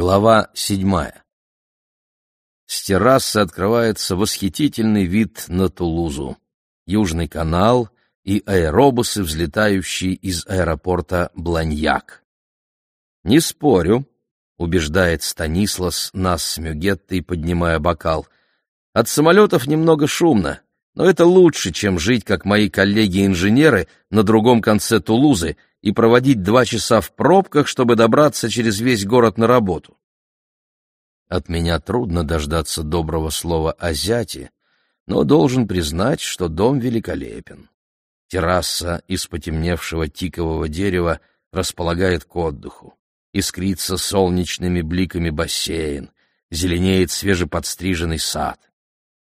Глава седьмая. С террасы открывается восхитительный вид на Тулузу, Южный канал и аэробусы, взлетающие из аэропорта Бланьяк. «Не спорю», — убеждает Станислас нас с Мюгеттой, поднимая бокал. «От самолетов немного шумно, но это лучше, чем жить, как мои коллеги-инженеры, на другом конце Тулузы — и проводить два часа в пробках, чтобы добраться через весь город на работу. От меня трудно дождаться доброго слова о зяте, но должен признать, что дом великолепен. Терраса из потемневшего тикового дерева располагает к отдыху. Искрится солнечными бликами бассейн, зеленеет свежеподстриженный сад.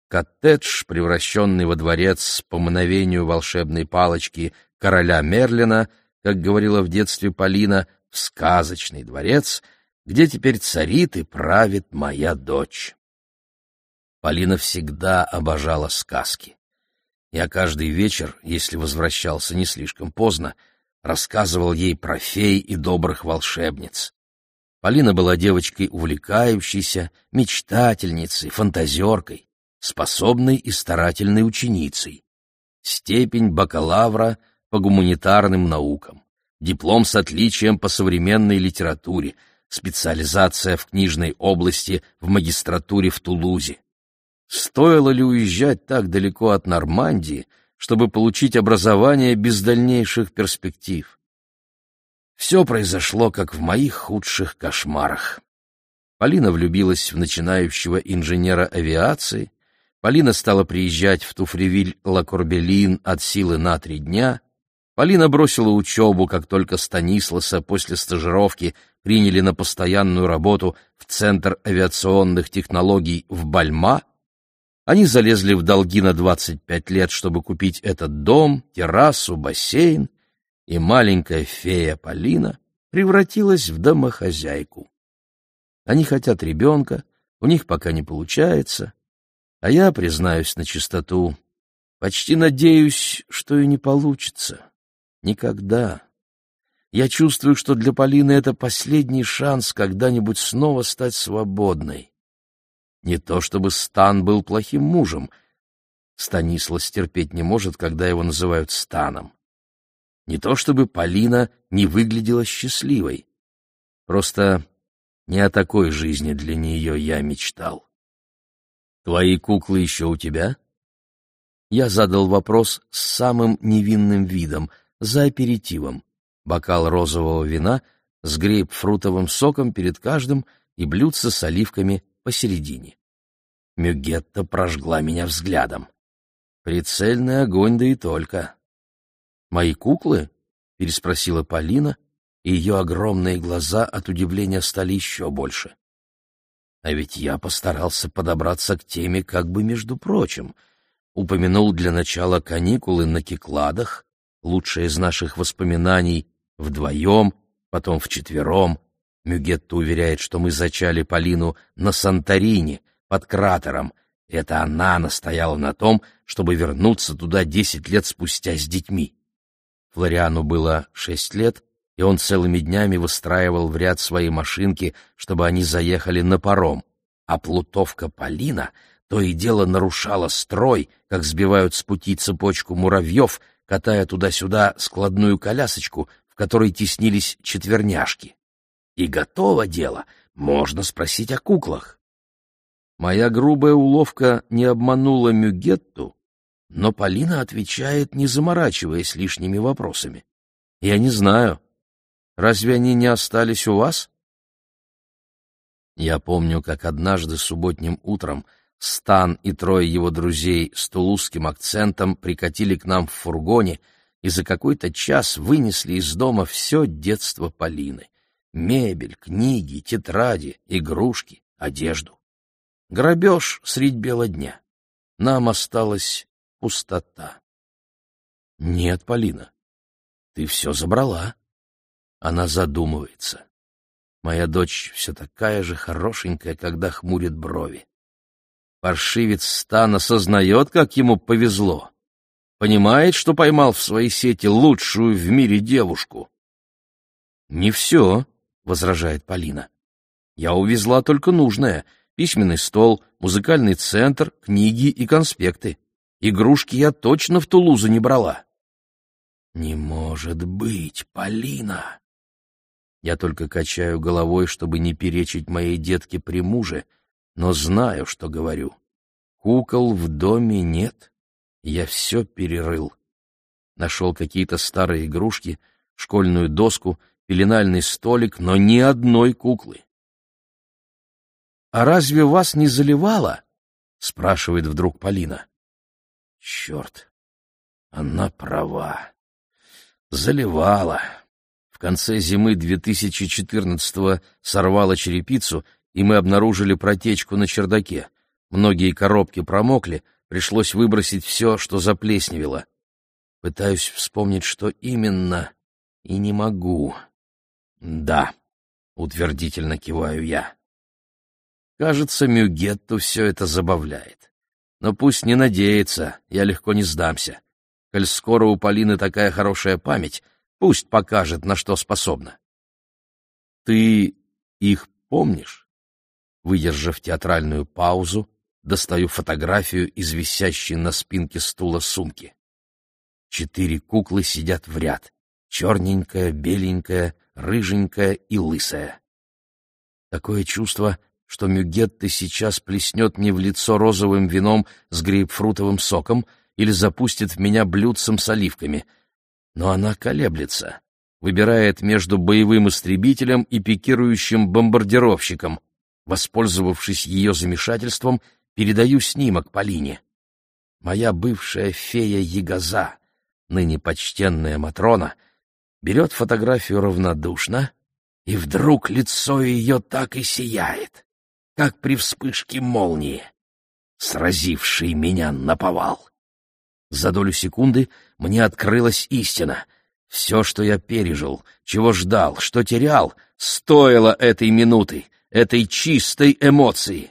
Коттедж, превращенный во дворец по мановению волшебной палочки короля Мерлина — как говорила в детстве Полина, в сказочный дворец, где теперь царит и правит моя дочь. Полина всегда обожала сказки. Я каждый вечер, если возвращался не слишком поздно, рассказывал ей про фей и добрых волшебниц. Полина была девочкой увлекающейся, мечтательницей, фантазеркой, способной и старательной ученицей. Степень бакалавра — по гуманитарным наукам, диплом с отличием по современной литературе, специализация в книжной области в магистратуре в Тулузе. Стоило ли уезжать так далеко от Нормандии, чтобы получить образование без дальнейших перспектив? Все произошло, как в моих худших кошмарах. Полина влюбилась в начинающего инженера авиации, Полина стала приезжать в Туфревиль-Ла-Корбелин от силы на три дня, Полина бросила учебу, как только Станисласа после стажировки приняли на постоянную работу в Центр авиационных технологий в Бальма. Они залезли в долги на 25 лет, чтобы купить этот дом, террасу, бассейн, и маленькая фея Полина превратилась в домохозяйку. Они хотят ребенка, у них пока не получается, а я, признаюсь на чистоту, почти надеюсь, что и не получится. Никогда. Я чувствую, что для Полины это последний шанс когда-нибудь снова стать свободной. Не то чтобы Стан был плохим мужем. Станислав терпеть не может, когда его называют Станом. Не то чтобы Полина не выглядела счастливой. Просто не о такой жизни для нее я мечтал. «Твои куклы еще у тебя?» Я задал вопрос с самым невинным видом — за аперитивом. Бокал розового вина с грейпфрутовым соком перед каждым и блюдце с оливками посередине. Мюгетта прожгла меня взглядом. Прицельный огонь, да и только. «Мои куклы?» — переспросила Полина, и ее огромные глаза от удивления стали еще больше. А ведь я постарался подобраться к теме как бы между прочим. Упомянул для начала каникулы на Кикладах, лучшее из наших воспоминаний, вдвоем, потом вчетвером. Мюгетта уверяет, что мы зачали Полину на Санторини, под кратером. Это она настояла на том, чтобы вернуться туда десять лет спустя с детьми. Флориану было шесть лет, и он целыми днями выстраивал в ряд свои машинки, чтобы они заехали на паром. А плутовка Полина то и дело нарушала строй, как сбивают с пути цепочку муравьев, катая туда-сюда складную колясочку, в которой теснились четверняшки. И готово дело, можно спросить о куклах. Моя грубая уловка не обманула Мюгетту, но Полина отвечает, не заморачиваясь лишними вопросами. Я не знаю. Разве они не остались у вас? Я помню, как однажды субботним утром Стан и трое его друзей с тулузским акцентом прикатили к нам в фургоне и за какой-то час вынесли из дома все детство Полины. Мебель, книги, тетради, игрушки, одежду. Грабеж средь бела дня. Нам осталась пустота. Нет, Полина, ты все забрала. Она задумывается. Моя дочь все такая же хорошенькая, когда хмурит брови. Паршивец Стан осознает, как ему повезло. Понимает, что поймал в своей сети лучшую в мире девушку. «Не все», — возражает Полина. Я увезла только нужное — письменный стол, музыкальный центр, книги и конспекты. Игрушки я точно в Тулузу не брала. «Не может быть, Полина!» Я только качаю головой, чтобы не перечить моей детке при муже, но знаю, что говорю. Кукол в доме нет. Я все перерыл. Нашел какие-то старые игрушки, школьную доску, пеленальный столик, но ни одной куклы. «А разве вас не заливало?» — спрашивает вдруг Полина. «Черт, она права. Заливала. В конце зимы 2014-го сорвала черепицу, и мы обнаружили протечку на чердаке. Многие коробки промокли, пришлось выбросить все, что заплесневело. Пытаюсь вспомнить, что именно, и не могу. «Да», — утвердительно киваю я. Кажется, Мюгетту все это забавляет. Но пусть не надеется, я легко не сдамся. Коль скоро у Полины такая хорошая память, пусть покажет, на что способна. Ты их помнишь? Выдержав театральную паузу, достаю фотографию из висящей на спинке стула сумки. Четыре куклы сидят в ряд. Черненькая, беленькая, рыженькая и лысая. Такое чувство, что Мюгетта сейчас плеснет мне в лицо розовым вином с грейпфрутовым соком — или запустит в меня блюдцем с оливками. Но она колеблется, выбирает между боевым истребителем и пикирующим бомбардировщиком. Воспользовавшись ее замешательством, передаю снимок Полине. Моя бывшая фея Ягоза, ныне почтенная Матрона, берет фотографию равнодушно, и вдруг лицо ее так и сияет, как при вспышке молнии, сразившей меня на повал. За долю секунды мне открылась истина. Все, что я пережил, чего ждал, что терял, стоило этой минуты, этой чистой эмоции.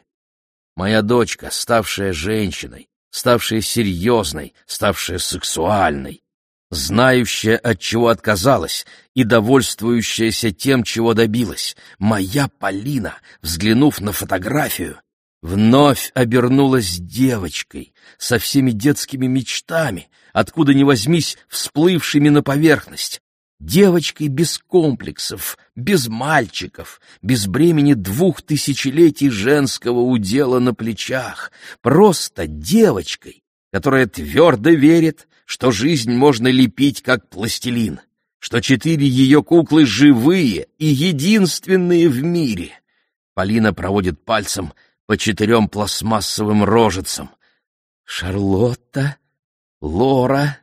Моя дочка, ставшая женщиной, ставшая серьезной, ставшая сексуальной, знающая, от чего отказалась и довольствующаяся тем, чего добилась, моя Полина, взглянув на фотографию, вновь обернулась девочкой со всеми детскими мечтами, откуда ни возьмись, всплывшими на поверхность, девочкой без комплексов, без мальчиков, без бремени двух тысячелетий женского удела на плечах, просто девочкой, которая твердо верит, что жизнь можно лепить как пластилин, что четыре ее куклы живые и единственные в мире. Полина проводит пальцем — по четырем пластмассовым рожицам. Шарлотта, Лора,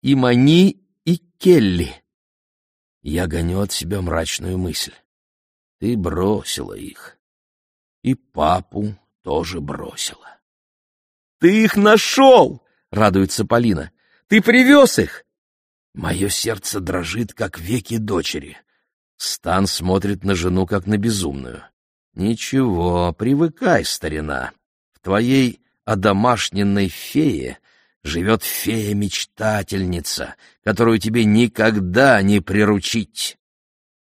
Имани и Келли. Я гоню от себя мрачную мысль. Ты бросила их. И папу тоже бросила. «Ты их нашел!» — радуется Полина. «Ты привез их!» Мое сердце дрожит, как веки дочери. Стан смотрит на жену, как на безумную. Ничего, привыкай, старина. В твоей одомашненной фее живет фея-мечтательница, которую тебе никогда не приручить.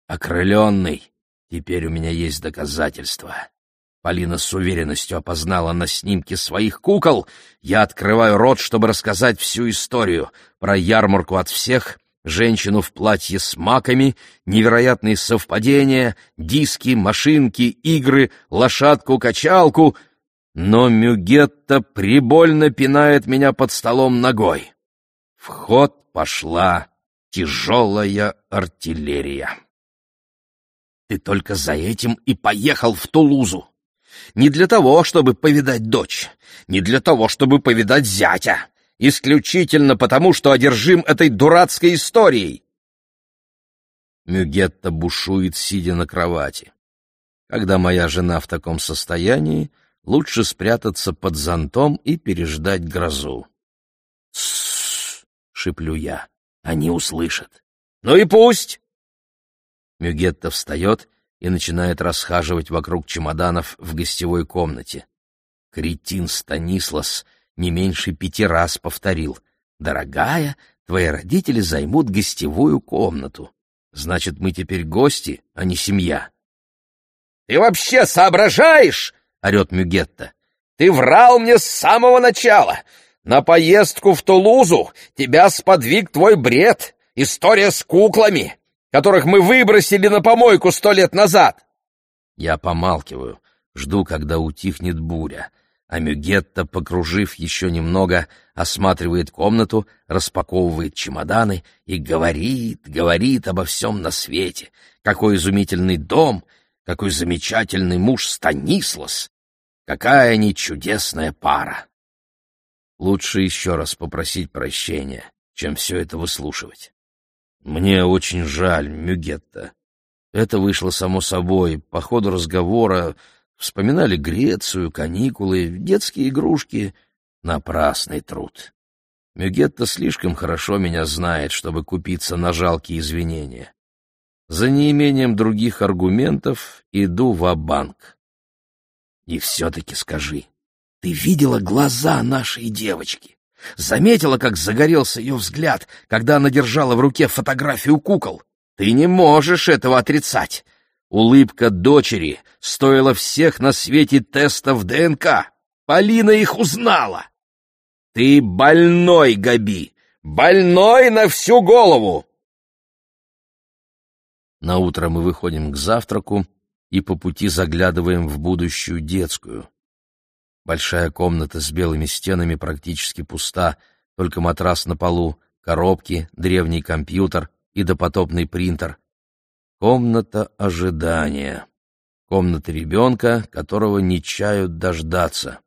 Окрыленный, теперь у меня есть доказательства. Полина с уверенностью опознала на снимке своих кукол. Я открываю рот, чтобы рассказать всю историю про ярмарку от всех женщину в платье с маками, невероятные совпадения, диски, машинки, игры, лошадку-качалку, но Мюгетта прибольно пинает меня под столом ногой. В ход пошла тяжелая артиллерия. Ты только за этим и поехал в Тулузу. Не для того, чтобы повидать дочь, не для того, чтобы повидать зятя, исключительно потому, что одержим этой дурацкой историей. Мюгетта бушует, сидя на кровати. Когда моя жена в таком состоянии, лучше спрятаться под зонтом и переждать грозу. «Тссс!» — шиплю я. «Они услышат». «Ну и пусть!» Мюгетта встает и начинает расхаживать вокруг чемоданов в гостевой комнате. Кретин Станислас — не меньше пяти раз повторил. «Дорогая, твои родители займут гостевую комнату. Значит, мы теперь гости, а не семья». Ты вообще соображаешь? — орет Мюгетта. «Ты врал мне с самого начала! На поездку в Тулузу тебя сподвиг твой бред, история с куклами, которых мы выбросили на помойку сто лет назад!» Я помалкиваю, жду, когда утихнет буря, а Мюгетта, покружив еще немного, осматривает комнату, распаковывает чемоданы и говорит, говорит обо всем на свете. Какой изумительный дом — какой замечательный муж Станислас! Какая они чудесная пара! Лучше еще раз попросить прощения, чем все это выслушивать. Мне очень жаль, Мюгетта. Это вышло само собой. По ходу разговора вспоминали Грецию, каникулы, детские игрушки. Напрасный труд. Мюгетта слишком хорошо меня знает, чтобы купиться на жалкие извинения. За неимением других аргументов иду в банк И все-таки скажи, ты видела глаза нашей девочки? Заметила, как загорелся ее взгляд, когда она держала в руке фотографию кукол? Ты не можешь этого отрицать. Улыбка дочери стоила всех на свете тестов ДНК. Полина их узнала. Ты больной, Габи, больной на всю голову. На утро мы выходим к завтраку и по пути заглядываем в будущую детскую. Большая комната с белыми стенами практически пуста, только матрас на полу, коробки, древний компьютер и допотопный принтер. Комната ожидания. Комната ребенка, которого не чают дождаться.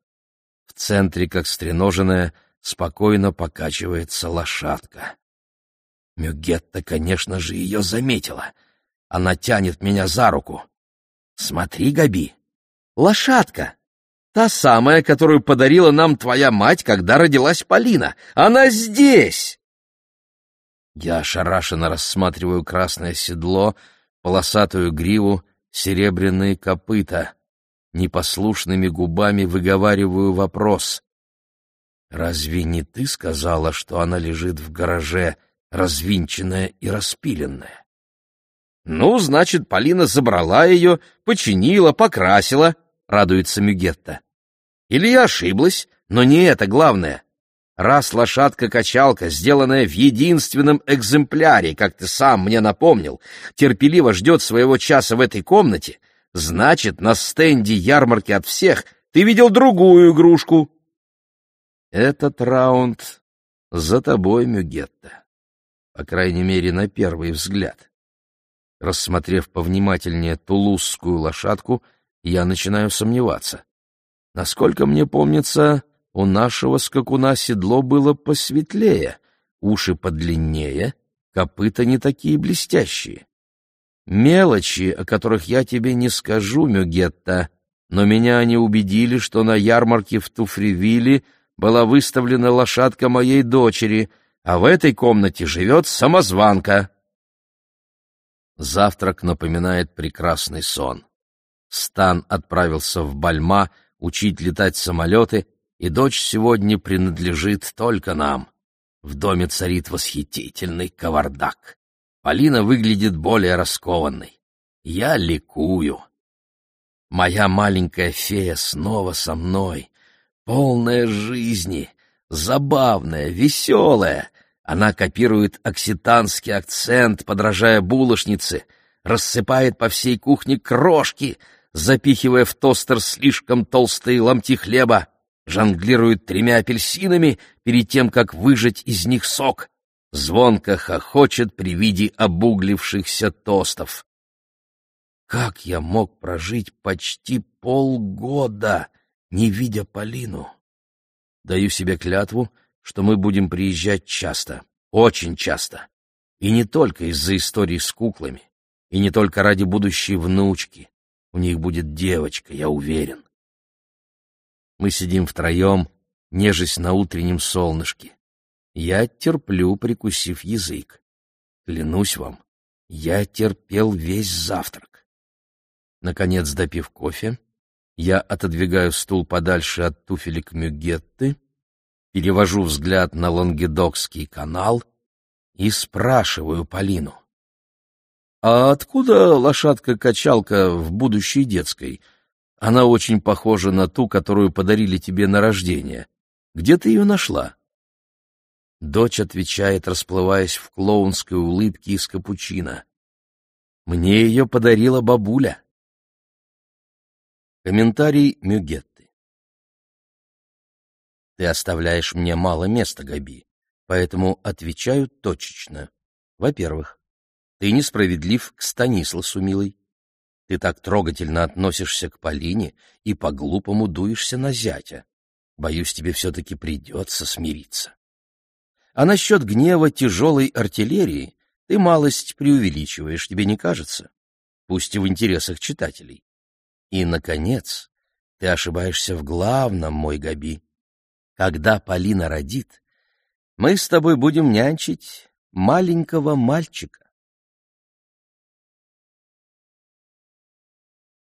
В центре, как стреноженная, спокойно покачивается лошадка. Мюгетта, конечно же, ее заметила — она тянет меня за руку. «Смотри, Габи, лошадка!» Та самая, которую подарила нам твоя мать, когда родилась Полина. Она здесь!» Я ошарашенно рассматриваю красное седло, полосатую гриву, серебряные копыта. Непослушными губами выговариваю вопрос. «Разве не ты сказала, что она лежит в гараже, развинченная и распиленная?» «Ну, значит, Полина забрала ее, починила, покрасила», — радуется Мюгетта. «Или я ошиблась, но не это главное. Раз лошадка-качалка, сделанная в единственном экземпляре, как ты сам мне напомнил, терпеливо ждет своего часа в этой комнате, значит, на стенде ярмарки от всех ты видел другую игрушку». «Этот раунд за тобой, Мюгетта. По крайней мере, на первый взгляд». Рассмотрев повнимательнее тулузскую лошадку, я начинаю сомневаться. Насколько мне помнится, у нашего скакуна седло было посветлее, уши подлиннее, копыта не такие блестящие. Мелочи, о которых я тебе не скажу, Мюгетта, но меня они убедили, что на ярмарке в Туфревилле была выставлена лошадка моей дочери, а в этой комнате живет самозванка. Завтрак напоминает прекрасный сон. Стан отправился в Бальма учить летать самолеты, и дочь сегодня принадлежит только нам. В доме царит восхитительный кавардак. Полина выглядит более раскованной. Я ликую. Моя маленькая фея снова со мной, полная жизни, забавная, веселая, она копирует окситанский акцент, подражая булочнице, рассыпает по всей кухне крошки, запихивая в тостер слишком толстые ломти хлеба, жонглирует тремя апельсинами перед тем, как выжать из них сок, звонко хохочет при виде обуглившихся тостов. Как я мог прожить почти полгода, не видя Полину? Даю себе клятву, что мы будем приезжать часто, очень часто. И не только из-за истории с куклами, и не только ради будущей внучки. У них будет девочка, я уверен. Мы сидим втроем, нежесть на утреннем солнышке. Я терплю, прикусив язык. Клянусь вам, я терпел весь завтрак. Наконец, допив кофе, я отодвигаю стул подальше от туфелек Мюгетты перевожу взгляд на Лангедокский канал и спрашиваю Полину. А откуда лошадка-качалка в будущей детской? Она очень похожа на ту, которую подарили тебе на рождение. Где ты ее нашла?» Дочь отвечает, расплываясь в клоунской улыбке из капучино. «Мне ее подарила бабуля». Комментарий Мюгетты. Ты оставляешь мне мало места, Габи, поэтому отвечаю точечно. Во-первых, ты несправедлив к Станисласу, милый. Ты так трогательно относишься к Полине и по-глупому дуешься на зятя. Боюсь, тебе все-таки придется смириться. А насчет гнева тяжелой артиллерии ты малость преувеличиваешь, тебе не кажется? Пусть и в интересах читателей. И, наконец, ты ошибаешься в главном, мой Габи. Когда Полина родит, мы с тобой будем нянчить маленького мальчика.